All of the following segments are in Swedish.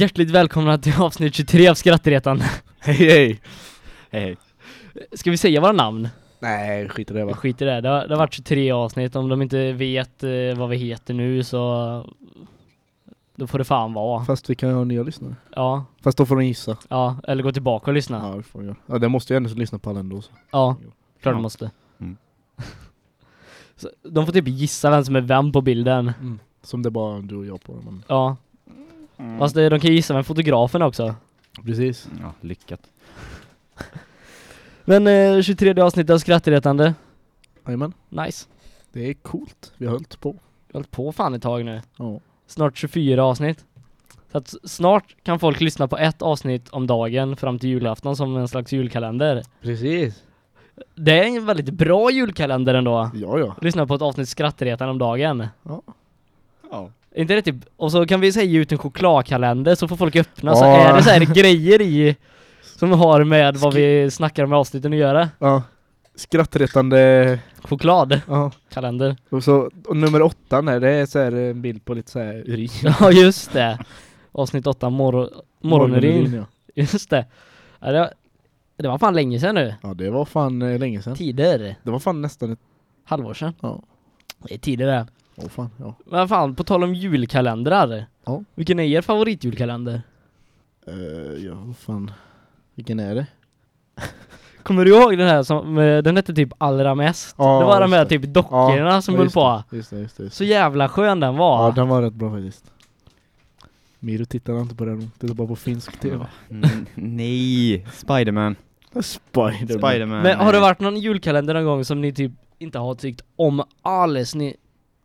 Hjärtligt välkomna till avsnitt 23 av Skrattretande. Hej hej! Hej hej. Ska vi säga våra namn? Nej, skit i det va? skiter i det. Det har, det har varit 23 avsnitt. Om de inte vet eh, vad vi heter nu så... Då får det fan vara. Fast vi kan ju ha nya lyssnare. Ja, Fast då får de gissa. ja. Eller gå tillbaka och lyssna. Ja, det får de göra. Ja, det måste ju ändå lyssna på alla ändå. Så. Ja, klart de Ja. måste. Mm. Så de får typ gissa vem som är vem på bilden. Mm. Som det är bara du och jag på. Men... Ja. Mm. Fast de kan gissa vem fotografen också. Precis. Ja, lyckat. Men eh, 23 avsnitt av Skrattretande. Jajamän. Nice. Det är coolt. Vi har hållit på. Jag har hållit på fan ett tag nu. Ja. Snart 24 avsnitt. Så att snart kan folk lyssna på ett avsnitt om dagen fram till julafton som en slags julkalender. Precis. Det är en väldigt bra julkalender ändå. Ja, ja. Lyssna på ett avsnitt skrattretande om dagen. Ja. Ja. Är inte det typ, och så kan vi säga ut en chokladkalender så får folk öppna så är det så här grejer i som har med vad vi snackar om i avsnitten att göra. ja. Skrattretande. Chokladkalender. Ja. Och så och nummer åtta där, det är så här en bild på lite så här urin. Ja just det. Avsnitt 8, morgon, morgonurin. ja. Just det. Ja, det, var, det var fan länge sedan nu. Ja, det var fan eh, länge sedan. Tider. Det var fan nästan ett... Halvår sedan. Ja. Det är tider det. Åh fan, ja. Men fan, på tal om julkalendrar. Ja. Vilken är er favoritjulkalender? Uh, ja, vad fan. Vilken är det? Kommer du ihåg den här som, den hette typ Allra mest? Ja, det var med det. typ dockorna som ja, höll just på. Just det, just det. Just det. Så jävla skön den var. Ja, den var rätt bra faktiskt. Miro tittar inte på den, är bara på finsk tv. Mm, nej, Spiderman. Spiderman. Spiderman. Men har det varit någon julkalender någon gång som ni typ inte har tyckt om alls? Ni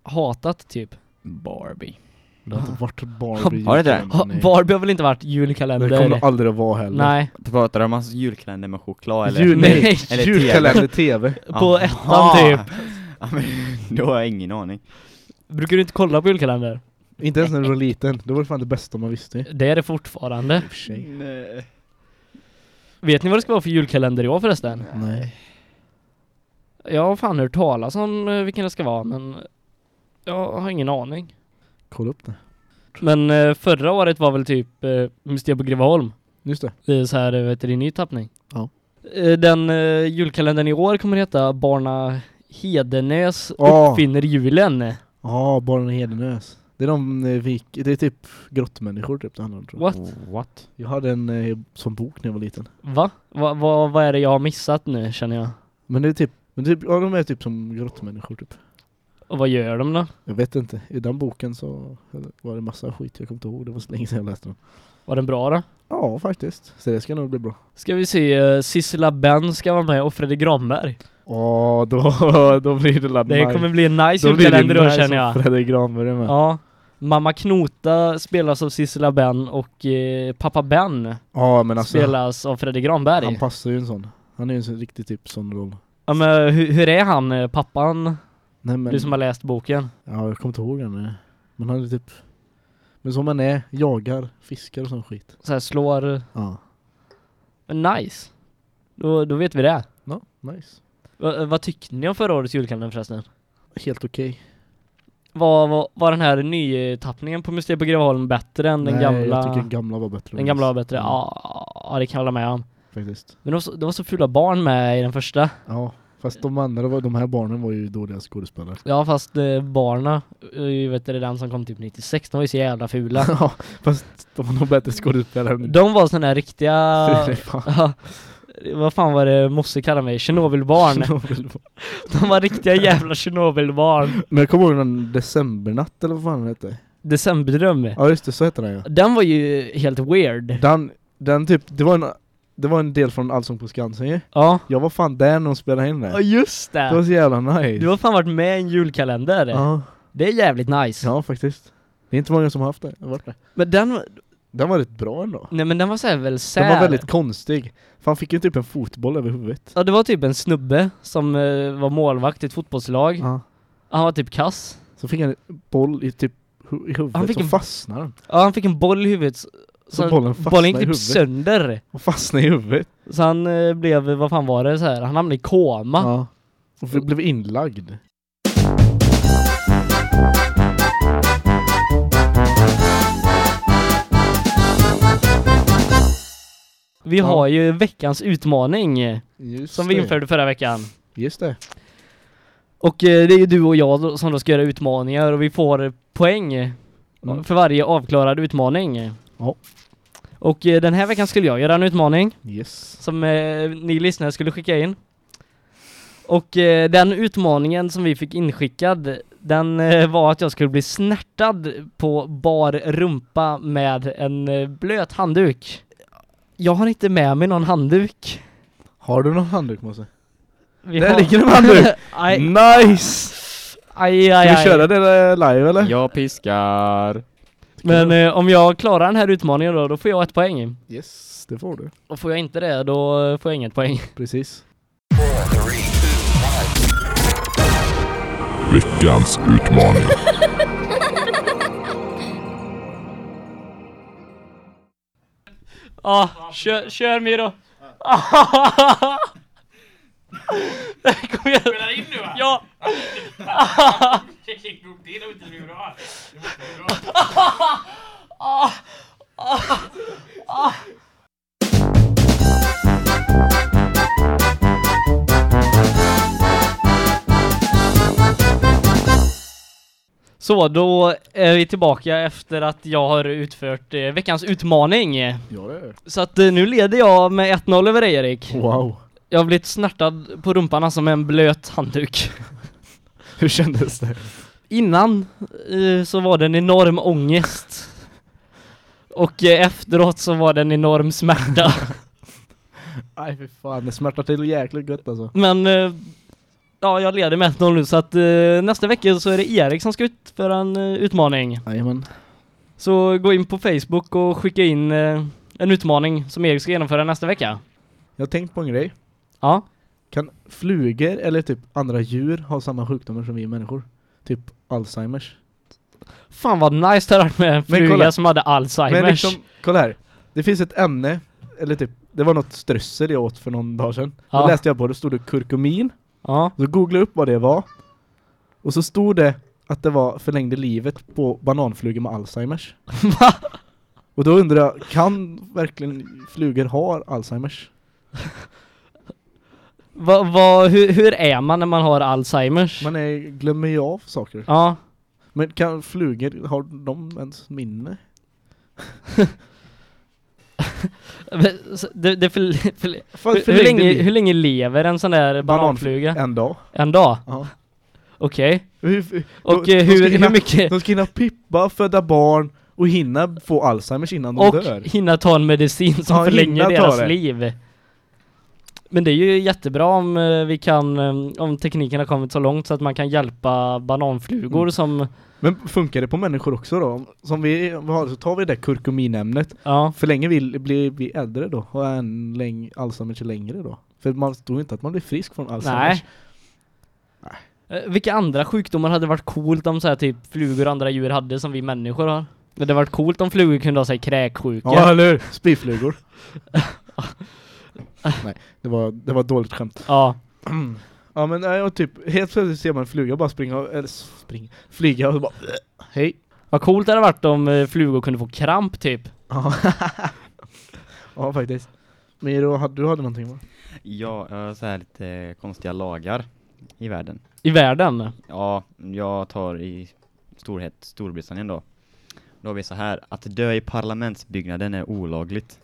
hatat typ? Barbie. Det har inte varit Barbie Har det det? Ha. Barbie har väl inte varit julkalender? Det kommer aldrig att vara heller. Nej, Du pratar om hans julkalender med choklad eller? Jul, nej, eller julkalender tv. på Aha. ettan typ. Ja, men då har jag ingen aning. Brukar du inte kolla på julkalender? Inte ens när du var liten, det var fan det bästa man visste. Det är det fortfarande. Nej. Vet ni vad det ska vara för julkalender i år förresten? Nej. Jag har fan hört talas om eh, vilken det ska vara, men jag har ingen aning. Kolla upp det. Men eh, förra året var väl typ eh, Mysteriet på Greveholm. Just det. Det är så här, eh, vet du, i ny tappning. Ja. Eh, Den eh, julkalendern i år kommer heta Barna Hedenös Åh. uppfinner julen. Ja, Barnen i Hedenös. Det är de eh, vik... Det är typ grottmänniskor typ det handlar om tror jag. What? What? Jag hade en eh, som bok när jag var liten. Va? Va, va? Vad är det jag har missat nu känner jag? Men det är typ, men typ, ja de är typ som grottmänniskor typ. Och vad gör de då? Jag vet inte, i den boken så var det massa skit jag kommer inte ihåg, det var så länge sedan jag läste den. Var den bra då? Ja faktiskt, så det ska nog bli bra. Ska vi se, uh, Sissela Benn ska vara med och Fredrik Granberg. Åh, då, då blir det la Det kommer bli en nice julkalender då nice känner jag. Fredrik Granberg är med. Ja. Mamma Knota spelas av Sissela Benn och eh, pappa Ben Ja men alltså, spelas av Fredrik Granberg. han passar ju en sån. Han är ju en sån riktig typ sån roll. Ja men hur, hur är han, eh, pappan? Nej men, Du som har läst boken. ja jag kommer inte ihåg. Men han är typ, men som han är, jagar, fiskar och sån skit. Så här slår, Ja, men nice. Då, då vet vi det. ja nice. Va, vad tyckte ni om förra årets julkalender förresten? Helt okej. Var, var, var den här nytappningen på Museet på Greveholm bättre än den Nej, gamla? jag tycker den gamla var bättre. den gamla var bättre? Ja, ja, det kan jag hålla med om. Faktiskt. Men det var, så, det var så fula barn med i den första. Ja, fast de andra, de här barnen var ju dåliga skådespelare. Ja fast eh, barna, eh, vet du den som kom typ 96, de var ju så jävla fula. Ja, fast de var nog bättre skådespelare än De var såna här riktiga, ja, vad fan var det Mosse kallade mig? Tjernobylbarn. Tjernobyl. De var riktiga jävla Tjernobylbarn. Men jag kommer ihåg den decembernatt eller vad fan den hette. Decemberdröm. Ja just det, så hette den ja. Den var ju helt weird. Den, den typ, det var en, det var en del från Allsång på Skansen ju. Ja. Jag var fan där när de spelade in Ja det. just Det var det! så jävla nice. Du har fan varit med i en julkalender. Ja, Det är jävligt nice. ja faktiskt. Det är inte många som har haft det. Jag har varit det. Men den, Den var rätt bra ändå. nej men den var såhär väl sär. Den var väldigt konstig. För han fick ju typ en fotboll över huvudet. Ja det var typ en snubbe som eh, var målvakt i ett fotbollslag. Ja. Han var typ kass. Så fick han en boll i typ i huvudet Han fick så en- fastnade den. Ja han fick en boll i huvudet. Så, Så bollen fastnade bollen gick typ sönder. Och fastnade i huvudet. Så han eh, blev, vad fan var det så här? han hamnade i koma. Ja. Och blev inlagd. Vi Ja. har ju veckans utmaning Just som vi det. införde förra veckan. Just det. Och eh, det är ju du och jag som då ska göra utmaningar och vi får poäng Mm. för varje avklarad utmaning. Ja. Och eh, den här veckan skulle jag göra en utmaning Yes. som eh, ni lyssnare skulle skicka in. Och eh, den utmaningen som vi fick inskickad den eh, var att jag skulle bli snärtad på bar rumpa med en eh, blöt handduk. Jag har inte med mig någon handduk. Har du någon handduk Mosse? Vi Där har- ligger en handduk! aj, Nice! aj, aj, Ska vi aj. köra det live eller? Jag piskar. Men eh, om jag klarar den här utmaningen då, då får jag ett poäng. Yes, det får du. Och får jag inte det, då eh, får jag inget poäng. Precis. Veckans utmaning. Ja, kör, kör Miro. Kom igen. Spelar in nu va? Ja. Så, då är vi tillbaka efter att jag har utfört eh, veckans utmaning. Ja det är Så att eh, nu leder jag med 1-0 över dig Erik. Wow. Jag har blivit snärtad på rumpan alltså med en blöt handduk. Hur kändes det? Innan eh, så var det en enorm ångest. Och eh, efteråt så var det en enorm smärta. Nej för fan, det smärtar till jäkligt gött alltså. Men eh, ja, jag leder med 1-0 nu så att eh, nästa vecka så är det Erik som ska utföra en uh, utmaning. Jajamän. Så gå in på Facebook och skicka in eh, en utmaning som Erik ska genomföra nästa vecka. Jag har tänkt på en grej. Ja. Kan flugor eller typ andra djur ha samma sjukdomar som vi människor? Typ Alzheimers? Fan vad nice det hade varit med en fluga som hade Alzheimers. Men liksom, kolla här. Det finns ett ämne, eller typ, det var något strössel jag åt för någon dag sedan. Ja. Då läste jag på det, stod det kurkumin. Ja. Så googlade jag upp vad det var. Och så stod det att det var förlängde livet på bananflugor med Alzheimers. Va? Och då undrar jag, kan verkligen flugor ha Alzheimers? Va, va, hur, hur är man när man har Alzheimers? Man är, glömmer ju av saker. Ja. Men kan flugor, har de ens minne? Det, det för, för, För, hur, hur, länge, hur länge lever en sån där bananfluga? En dag. En dag? Ja. Okej. Hur, Och de- eh, de hur, ska hur hinna- mycket? De ska hinna pippa, föda barn och hinna få Alzheimers innan de Och dör. hinna ta en medicin som Ja, förlänger deras det. liv. Men det är ju jättebra om eh, vi kan, eh, om tekniken har kommit så långt så att man kan hjälpa bananflugor Mm. som, Men funkar det på människor också då? Som vi har, så tar vi det kurkuminämnet. ja. Förlänger vi, blir vi äldre då? Och en läng, Alzheimers längre då? För man tror inte att man blir frisk från Alzheimers. Nej. Eh, Vilka andra sjukdomar hade varit coolt om så här typ flugor och andra djur hade som vi människor har? Det hade varit coolt om flugor kunde ha sig kräksjuka. Ja, eller hur? Spyflugor. Nej, det var, det var ett dåligt skämt. Ja. Ja men och typ helt plötsligt ser man en fluga bara springa, eller springa, flyga och bara Hej. Vad coolt det hade varit om eh, flugor kunde få kramp typ. Ja, faktiskt. Miro, hade- du hade någonting va? Ja, jag har så här lite konstiga lagar i världen. I världen. Ja, jag tar i storhet Storbritannien då. Då har vi så här, att dö i parlamentsbyggnaden är olagligt.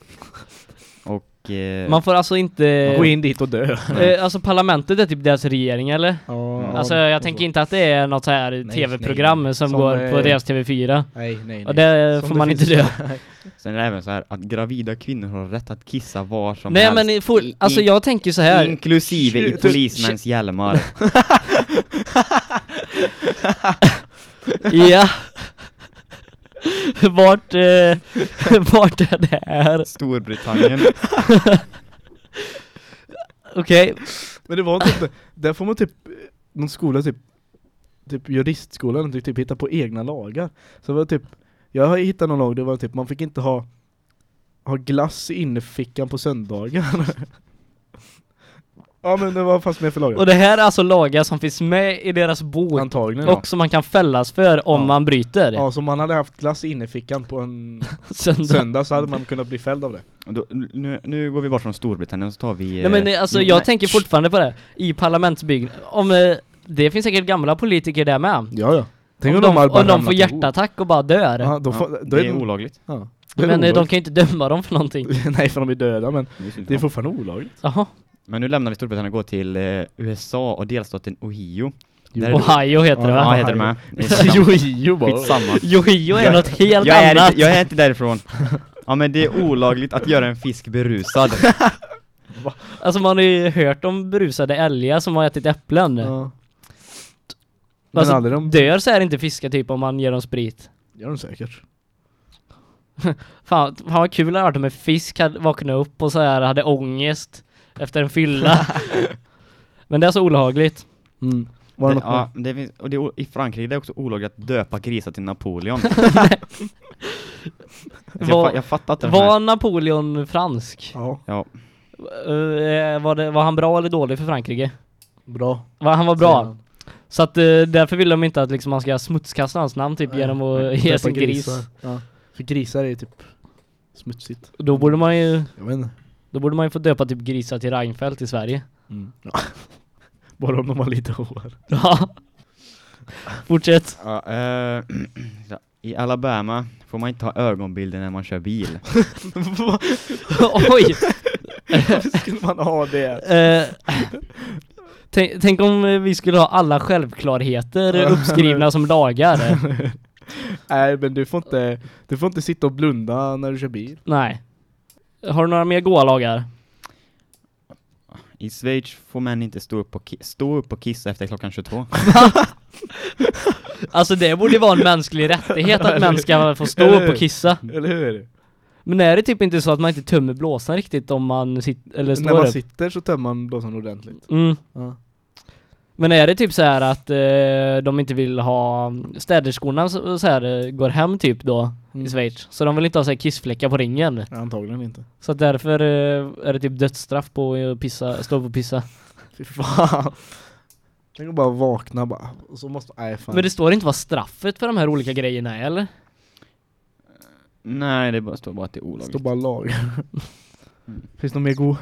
Och... Eh, Man får alltså inte... Gå in dit och dö. Eh, alltså parlamentet är typ deras regering eller? Ja, Alltså ja, jag tänker så. inte att det är något så här nej, tv-program nej. som, Som, går på eh, deras TV4. Nej, nej, nej. Och det Som får man inte dö. Nej. Sen är det även så här att gravida kvinnor har rätt att kissa var som Nej helst. men i- får, I- alltså jag tänker så här. Inklusive i polismäns hjälmar. Ja. vart, eh, vart är det här? Storbritannien. Okej. Men det var typ det. Där får man typ någon skola typ typ juristskolan typ, typ hitta på egna lagar. Så det var typ jag har hittat någon lag det var typ man fick inte ha ha glass i innerfickan på söndagar. Ja men det var fast med för lagar. Och det här är alltså lagar som finns med i deras bok Antagligen ja. och som man kan fällas för om Ja. man bryter. Ja, så om man hade haft glass inne i fickan på en Söndag. söndag så hade man kunnat bli fälld av det. Då, nu, nu går vi bort från Storbritannien och så tar vi... Nej men eh, alltså jo, jag nej. tänker fortfarande på det. I parlamentsbyggnaden. Om eh, det finns säkert gamla politiker där med. Ja ja. Tänk om, de, hade bara om de får hjärtattack och bara dör. Ja, då Ja, får, då det är det- olagligt. Ja. Är men eh, de kan ju inte döma dem för någonting. Nej för de är döda men Det är det är fortfarande olagligt. Jaha. Men nu lämnar vi Storbritannien och går till eh, USA och delstaten Ohio. Där Ohio heter det Ja, Ja, va? heter det med. Jo bara. Skitsamma. Ohio är något helt Jag är, annat. inte, jag är inte därifrån. Ja men det är olagligt att göra en fisk berusad. Alltså man har ju hört om berusade älgar som har ätit äpplen. Ja. Men Alltså, aldrig de... Dör så är inte fiskar typ om man ger dem sprit. gör de säkert. Fan, fan vad kul det hade varit om en fisk hade vaknat upp och så här hade ångest efter en fylla. Men det är så olagligt. Mm. Var det Det, ja, det finns, och det, är I Frankrike det är också olagligt att döpa grisar till Napoleon. Alltså, Var- jag, jag fattar inte. Var Napoleon fransk? Ja, Ja, Eh, var, det, var han bra eller dålig för Frankrike? bra. Var, han var bra. Så att eh, därför vill de inte att liksom, man ska smutskasta hans namn typ Nej, genom att ge sin gris. Ja. För grisar är typ smutsigt. Då borde man ju, Jag vet inte. Då borde man ju få döpa typ grisar till Reinfeldt i Sverige. Mm. Ja. Bara om de har lite hår. Ja. Fortsätt. ja eh, I Alabama får man inte ha ögonbilder när man kör bil. Oj! Varför skulle man ha det? Eh, tänk, tänk om vi skulle ha alla självklarheter uppskrivna som lagar. Nej men du får inte, du får inte sitta och blunda när du kör bil. Nej. Har du några mer goa lagar? I Schweiz får män inte stå upp och, ki- stå upp och kissa efter klockan 22. Alltså det borde ju vara en mänsklig rättighet att män ska få stå upp och kissa. Eller hur? Men är det typ inte så att man inte tömmer blåsan riktigt om man sitter, eller När står man upp? sitter så tömmer man blåsan ordentligt. Mm. Ja. Men är det typ så här att eh, de inte vill ha städerskorna så, så här, eh, går hem typ då Mm. i Schweiz? Så de vill inte ha så här kissfläckar på ringen? Antagligen inte. Så att därför eh, är det typ dödsstraff på att pissa, stå upp och pissa. Fy fan. Tänk att bara vakna bara, och så måste, nej fan. Men det står inte vad straffet för de här olika grejerna är eller? Nej, det bara, står bara att det är det olagligt. står bara lag. Mm. Finns det något mer god?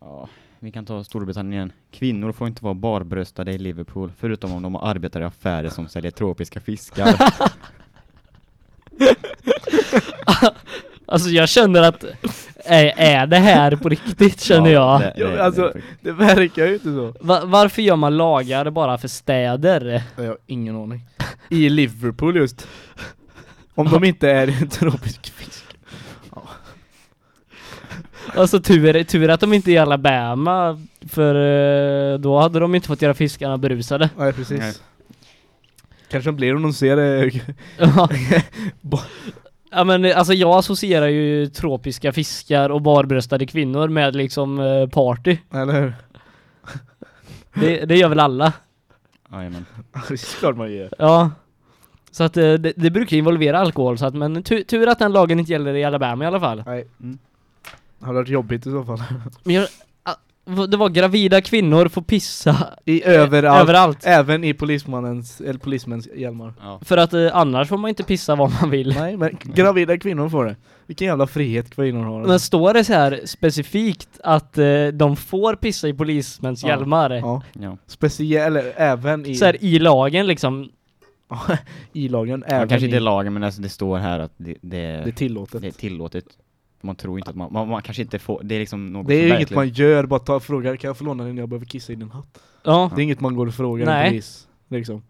Ja, vi kan ta Storbritannien. Kvinnor får inte vara barbröstade i Liverpool, förutom om de arbetar i affärer som säljer tropiska fiskar. Alltså jag känner att är, är det här på riktigt känner jag? det- Ja, det- alltså- det- Det verkar ju inte så. Va, varför gör man lagar bara för städer? Jag har ingen aning. I Liverpool just. Om de inte är en tropisk fisk. Alltså tur, tur att de inte är i Alabama För eh, då hade de inte fått göra fiskarna berusade Nej precis. Nej. Kanske de blir om de ser det. Ja. Men eh, alltså jag associerar ju tropiska fiskar och barbröstade kvinnor med liksom eh, party Eller hur? det, det gör väl alla? Jajamän. Det är klart man gör. Ja Så att det, det brukar involvera alkohol så att men tur, tur att den lagen inte gäller i Alabama i alla fall Nej. Mm. Det hade varit jobbigt i så fall. Men jag, det var gravida kvinnor får pissa I överallt. överallt Även i polismannens, eller polismäns hjälmar. Ja. För att eh, annars får man inte pissa var man vill Nej men gravida kvinnor får det. Vilken jävla frihet kvinnor har. Men står det så här specifikt att eh, de får pissa i polismäns Ja. hjälmar? Ja. Ja. Speciellt, eller även i, Så här i lagen liksom. i lagen. Ja, Även kanske inte i, lagen, men alltså det står här att det, det, det är tillåtet. det är tillåtet. Man tror inte att man, man, man kanske inte får, det är liksom något Det är ju inget verkligen- man gör, bara ta och fråga, kan jag få låna den jag behöver kissa i din hatt? Ja. Det är inget man går och frågar Nej. en polis, liksom.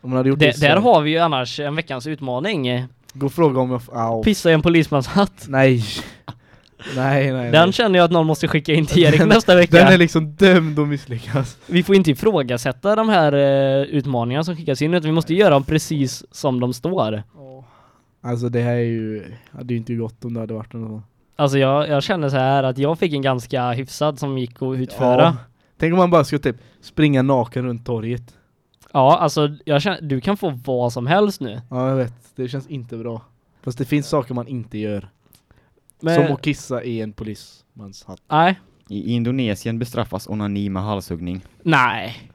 Om man hade gjort det, Det, där har vi ju annars en veckans utmaning. Gå och fråga om jag, f- au. Pissa i en polismans hatt. Nej. Nej, nej, Den nej. känner jag att någon måste skicka in till Erik Den- nästa vecka. Den är liksom dömd att misslyckas. Vi får inte ifrågasätta de här eh, utmaningarna som skickas in utan vi måste göra dem precis som de står. Alltså det här är ju, hade ju inte gått om det hade varit sån. Alltså jag, jag känner så här att jag fick en ganska hyfsad som gick att utföra. Ja. Tänk om man bara skulle typ springa naken runt torget. Ja, alltså jag känner, du kan få vad som helst nu. Ja, jag vet. Det känns inte bra. Fast det finns saker man inte gör. Men, Som att kissa i en polismans hatt. nej, I Indonesien bestraffas onani med halshuggning. Nej.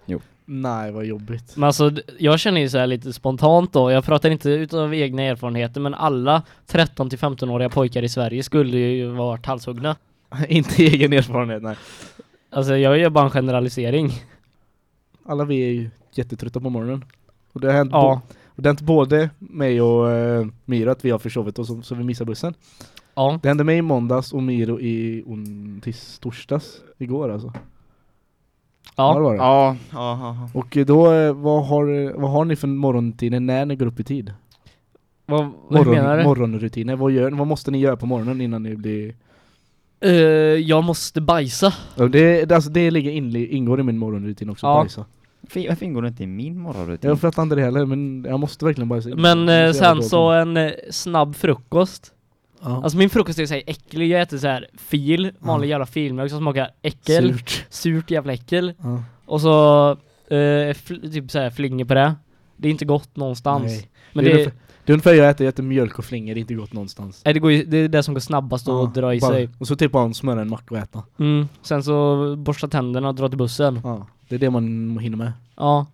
Nej, vad jobbigt. Men alltså, jag känner ju så här lite spontant då, jag pratar inte utav egna erfarenheter, men alla 13 till 15-åriga pojkar i Sverige skulle ju varit halshuggna. inte egen erfarenhet, nej. Alltså jag gör bara en generalisering. Alla vi är ju jättetrötta på morgonen. Och det har hänt, Ja. och det har hänt både mig och uh, Miro att vi har försovit oss så, så vi missar bussen. Ja. Det hände mig i måndags och Miro i on, tis, torsdags, igår alltså. Ja, det Ja. var det. Ja, ja, ja. Och eh, då, eh, vad har, vad har ni för morgonrutiner när ni går upp i tid? Vad, vad menar du? Morgonrutiner, vad, gör, vad måste ni göra på morgonen innan ni blir... Eh, jag måste bajsa. Ja, Det, det, alltså, det ligger in, ingår i min morgonrutin också, Ja. bajsa. Varför varför ingår det inte i min morgonrutin? Jag fattar inte det heller, men jag måste verkligen bajsa. Men Det eh, sen så en eh, snabb frukost. Ja. Alltså min frukost är så här äcklig, jag äter så här fil, vanlig Ja. jävla filmjölk som smakar äckel. Surt. Surt jävla äckel. Ja. Och så eh, fl- typ så här flingor på det. Det är inte gott någonstans. Nej. Men det, det, är ungefär, det är ungefär jag äter, jag äter mjölk och flingor, det är inte gott någonstans. nej, det, går ju, det är det som går snabbast Ja, att dra i bara- sig. Och så typ bara en smör en macka och äta. Mm. Sen så borsta tänderna och dra till bussen. Ja, det är det man hinner med. Ja.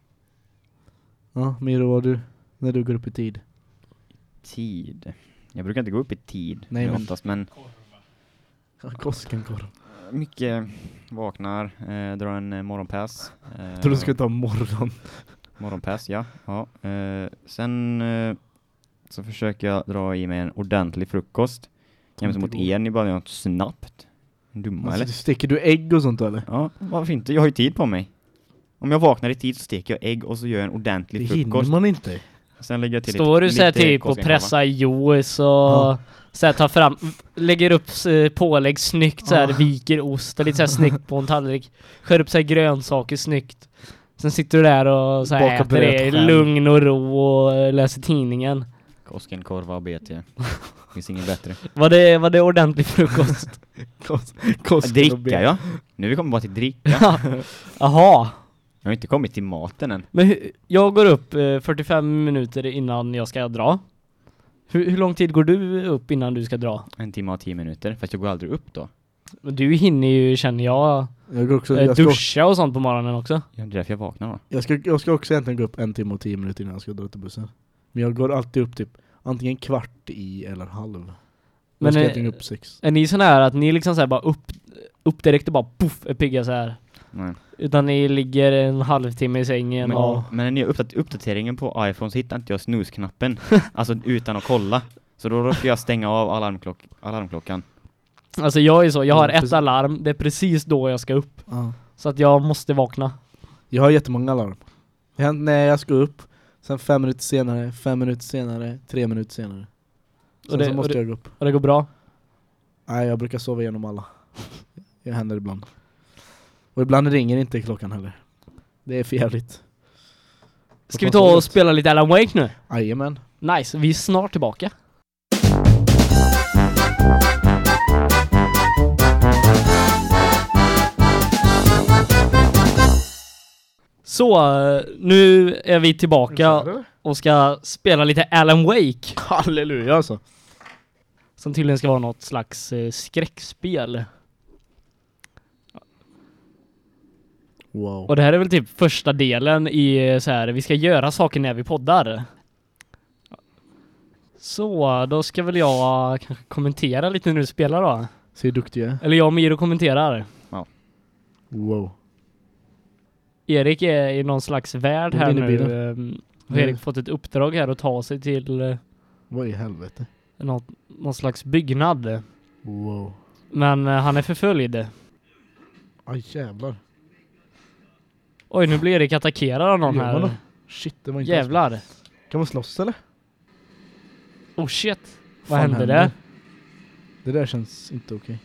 Ja, Miro, vad du, när du går upp i tid? Tid. Jag brukar inte gå upp i tid Nej, men- oftast, men Koskenkorv. mycket vaknar, eh, drar en eh, morgonpass. Eh, Jag tror du skulle ta morgon. Morgonpass, ja. ja. Eh, sen eh, så försöker jag dra i mig en ordentlig frukost. Jämfört mot er, ni bara gör något snabbt. Dumma Alltså, eller? steker du ägg och sånt eller? Ja, varför inte? Jag har ju tid på mig. Om jag vaknar i tid så steker jag ägg och så gör jag en Det ordentlig hinner frukost. man inte. Sen lägger jag till Står du lite, såhär lite typ och pressar juice och Ja. såhär tar fram, lägger upp eh, pålägg snyggt såhär, Ja. viker ost lite såhär snyggt på en tallrik. Skär upp såhär grönsaker snyggt. Sen sitter du där och såhär äter det i lugn och ro och läser tidningen. Koskenkorva och BT. Finns inget bättre. Var det, var det ordentlig frukost? Kos, Dricka ja. Nu vi kommit bara till dricka. Jaha. Jag har inte kommit till maten än. Men jag går upp eh, 45 minuter innan jag ska dra. Hur, hur lång tid går du upp innan du ska dra? En timme och tio minuter. Fast jag går aldrig upp då. Men Du hinner ju, känner jag, Jag, går också, eh, jag, ska, duscha och sånt på morgonen också. Ja, det är därför jag vaknar då. jag, ska, jag ska också egentligen gå upp en timme och tio minuter innan jag ska dra till bussen. Men jag går alltid upp typ antingen kvart i eller halv. Men jag ska eh, egentligen upp sex. Är ni sån här att ni liksom såhär bara upp, upp direkt och bara poff är pigga så här Nej. Utan ni ligger en halvtimme i sängen Men, och... men när ni gör uppdat uppdateringen på iPhone så hittar inte jag snusknappen. alltså utan att kolla. Så då råkar jag stänga av alarmklock alarmklockan. Alltså jag är så, jag har ett alarm, det är precis då jag ska upp. Ja. Så att jag måste vakna. Jag har jättemånga alarm. Jag, när jag ska upp, sen fem minuter senare, fem minuter senare, tre minuter senare. Sen Och det- så och måste det- jag gå upp. Och det går bra. Nej, jag brukar sova igenom alla. Det händer ibland. Och ibland ringer inte klockan heller. Det är för jävligt. Ska vi ta och spela lite Alan Wake nu? Jajamän. Nice, vi är snart tillbaka. Så, nu är vi tillbaka och ska spela lite Alan Wake. Halleluja alltså. Som tydligen ska vara något slags eh, skräckspel. Wow. Och det här är väl typ första delen i eh, så här, vi ska göra saker när vi poddar. Så, då ska väl jag kanske kommentera lite när du spelar då. Jag är. Eller jag och Miro kommenterar. Wow. Erik är i någon slags värld här nu. bilen? ehm, Har Erik fått ett uppdrag här att ta sig till eh, Vad i helvete? något, någon slags byggnad. Wow. Men eh, han är förföljd. Aj jävlar. Oj, nu blir Erik attackerad av någon här. Shit, det var inte Jävlar. alls- Kan man slåss eller? Oh shit. Vad Fan hände där? Det där känns inte okej.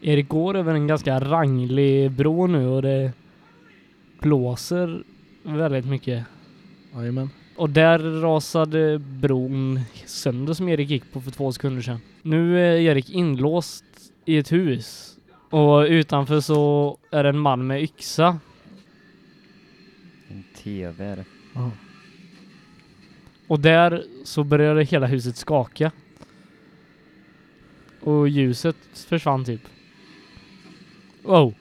Erik går över en ganska ranglig bro nu och det blåser väldigt mycket. Jajamän. Och där rasade bron sönder som Erik gick på för två sekunder sedan. Nu är Erik inlåst i ett hus. Och utanför så är det en man med yxa. TV är det. Ja. Och där så började hela huset skaka. Och ljuset försvann typ. Wow.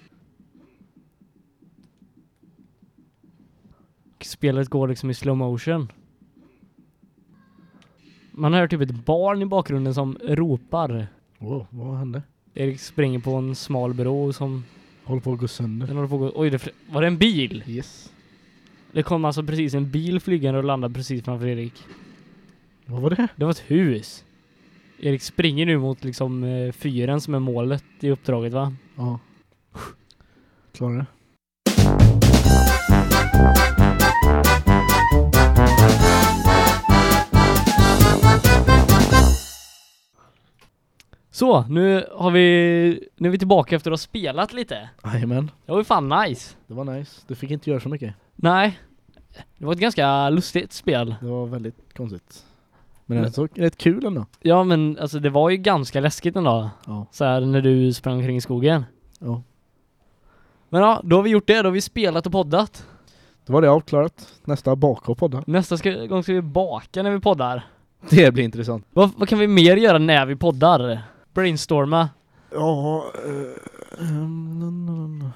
Spelet går liksom i slow motion. Man hör typ ett barn i bakgrunden som ropar. Wow, vad hände? Erik springer på en smal bro som Håller på att gå sönder. den håller på att gå. Oj, det var det en bil? Yes. Det kom alltså precis en bil flygande och landade precis framför Erik. Vad var det? Det var ett hus. Erik springer nu mot liksom eh, fyren som är målet i uppdraget va? Ja. Klarar det? Så, nu har vi, nu är vi tillbaka efter att ha spelat lite. Jajamän. Det var ju fan nice. Det var nice. Du fick inte göra så mycket. Nej, det var ett ganska lustigt spel. Det var väldigt konstigt. Men det så rätt kul ändå. Ja men alltså det var ju ganska läskigt ändå. Ja. Så här när du sprang omkring i skogen. Ja. Men ja, då har vi gjort det. Då har vi spelat och poddat. Då var det avklarat. Nästa baka och podda. Nästa ska, gång ska vi baka när vi poddar. Det blir intressant. Vad, vad kan vi mer göra när vi poddar? Brainstorma. Ja, eh, um,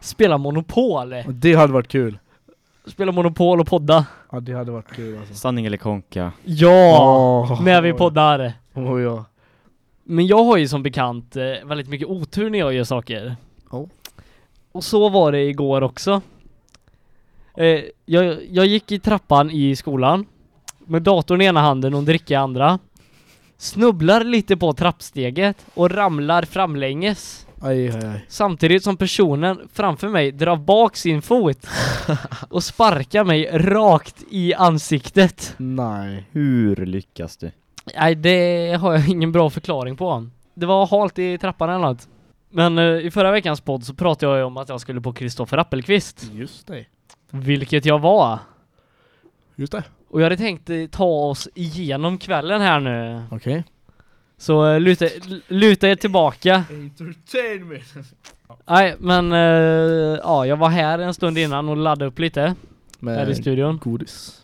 Spela Monopol. det hade varit kul. Spela Monopol och podda. Ja, det hade varit kul alltså. Sanning eller konka? Ja! Åh, när vi poddar. Oj, ja. Men jag har ju som bekant eh, väldigt mycket otur när jag gör saker. Ja. Och så var det igår också. Eh, jag, jag gick i trappan i skolan med datorn i ena handen och en dricka i andra. Snubblar lite på trappsteget och ramlar framlänges. Aj, aj, aj. Samtidigt som personen framför mig drar bak sin fot och sparkar mig rakt i ansiktet. Nej. Hur lyckas du? Nej, det har jag ingen bra förklaring på. Det var halt i trappan eller något. Men eh, i förra veckans podd så pratade jag ju om att jag skulle på Kristoffer Appelqvist. Just det. Vilket jag var. Just det. Och jag hade tänkt eh, ta oss igenom kvällen här nu. Okej. Så eh, luta, luta er tillbaka. Entertainment. Nej, men eh, ja, jag var här en stund innan och laddade upp lite här i Med studion. godis.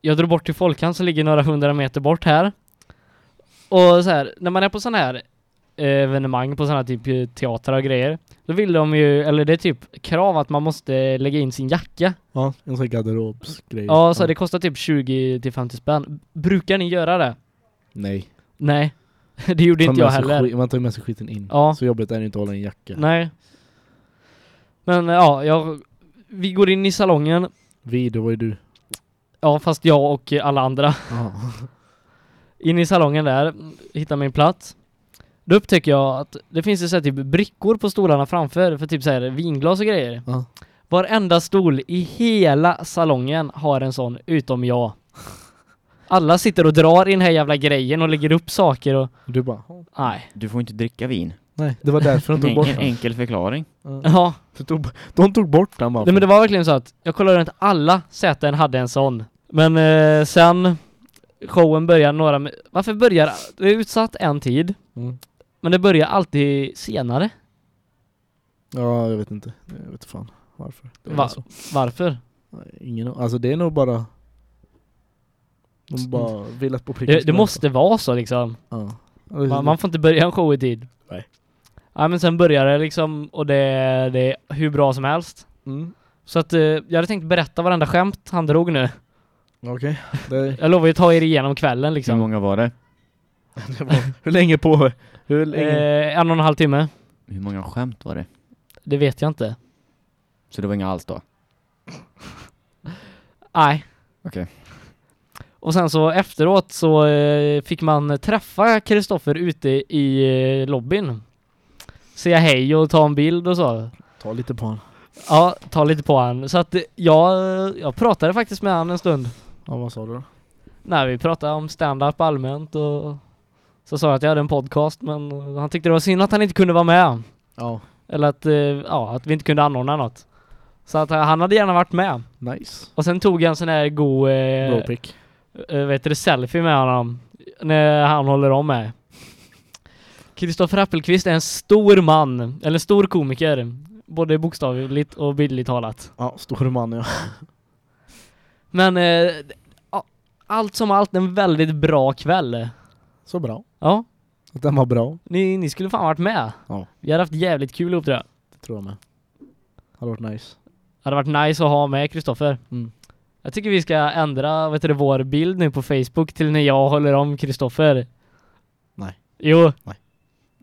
Jag drog bort till Folkan som ligger några hundra meter bort här. Och så här, när man är på sådana här eh, evenemang på sådana här typ teatrar och grejer. Då vill de ju, eller det är typ krav att man måste lägga in sin jacka. Ja, en sån garderobsgrej. Ja, så det kostar typ 20 till 50 spänn. Brukar ni göra det? Nej. Nej, det gjorde inte jag heller. skit- Man tar med sig skiten in. Ja. Så jobbigt är det inte att hålla en jacka. Nej. Men ja, jag, vi går in i salongen. Vi, då var ju du. Ja, fast jag och alla andra. Ja. In i salongen där, hittar min plats. Då upptäcker jag att det finns ju så här typ brickor på stolarna framför för typ så här vinglas och grejer. Ja. Varenda stol i hela salongen har en sån, utom jag. Alla sitter och drar i den här jävla grejen och lägger upp saker och... Du bara. Nej. Du får inte dricka vin. nej, det var därför de tog bort en den. enkel förklaring. Ja. De tog, de tog bort den bara. Nej men det var verkligen så att jag kollade runt alla säten hade en sån. Men eh, sen showen börjar några... Varför börjar... Det är utsatt en tid. Mm. Men det börjar alltid senare. Ja, jag vet inte. Jag vet fan varför. Det är Va? så. Varför? Nej, Ingen Alltså det är nog bara... De bara vill att på pricken Det, det måste vara så liksom. Ja. Man, man får inte börja en show i tid. Nej. Ja men sen börjar det liksom och det, det är hur bra som helst. Mm. Så att eh, jag hade tänkt berätta varenda skämt han drog nu. Okej. Det, Jag lovar ju att ta er igenom kvällen Hur liksom. många var det? det var, hur länge på? Hur länge? Eh, en och en halv timme. Hur många skämt var det? Det vet jag inte. Så det var inga alls då? Nej. Okej. Och sen så efteråt så eh, fick man träffa Kristoffer ute i eh, lobbyn. Säga hej och ta en bild och så. Ta lite på honom. Ja, ta lite på han. Så att eh, jag, jag pratade faktiskt med han en stund. Ja, vad sa du då? Nej, vi pratade om stand-up allmänt och så sa jag att jag hade en podcast men han tyckte det var synd att han inte kunde vara med. Ja, Eller att, ja, att vi inte kunde anordna något. Så att han hade gärna varit med. nice. Och sen tog jag en sån här god, eh, Bra pick. eh, vet du, selfie med honom. När han håller om med. Kristoffer Appelqvist är en stor man, eller stor komiker. Både bokstavligt och bildligt talat. Ja, stor man ja. Men eh, allt som allt en väldigt bra kväll. Så bra. Ja, Att den var bra. ni, ni skulle fan varit med. Ja. Vi hade haft jävligt kul ihop tror jag. Det tror jag med. Hade varit nice. Hade varit nice att ha med Kristoffer. Mm. Jag tycker vi ska ändra, vet du, vår bild nu på Facebook till när jag håller om Kristoffer. Nej. Jo,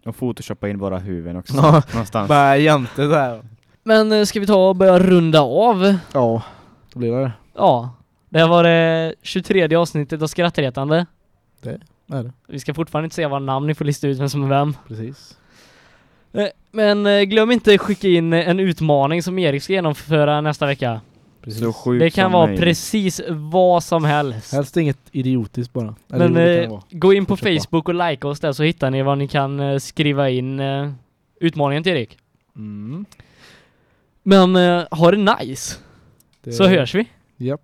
Och photoshoppa in våra huvuden också. Ja. Någonstans. Bara jämte där. men eh, ska vi ta och börja runda av? Ja, då blir det Ja. Det här var det 23 avsnittet av Skrattretande. det. Är det. Vi ska fortfarande inte säga våra namn, ni får lista ut vem som är vem. Precis. Eh, Men eh, glöm inte skicka in en utmaning som Erik ska genomföra nästa vecka. Precis. Så sjukt Det kan som vara möjligt. precis vad som helst. Helst inget idiotiskt bara. Eller Men jo, det kan eh, vara. gå in på Fortsätt Facebook och likea oss där så hittar ni vad ni kan eh, skriva in eh, utmaningen till Erik. Mm. Men eh, ha det nice, Det- så hörs vi. Japp.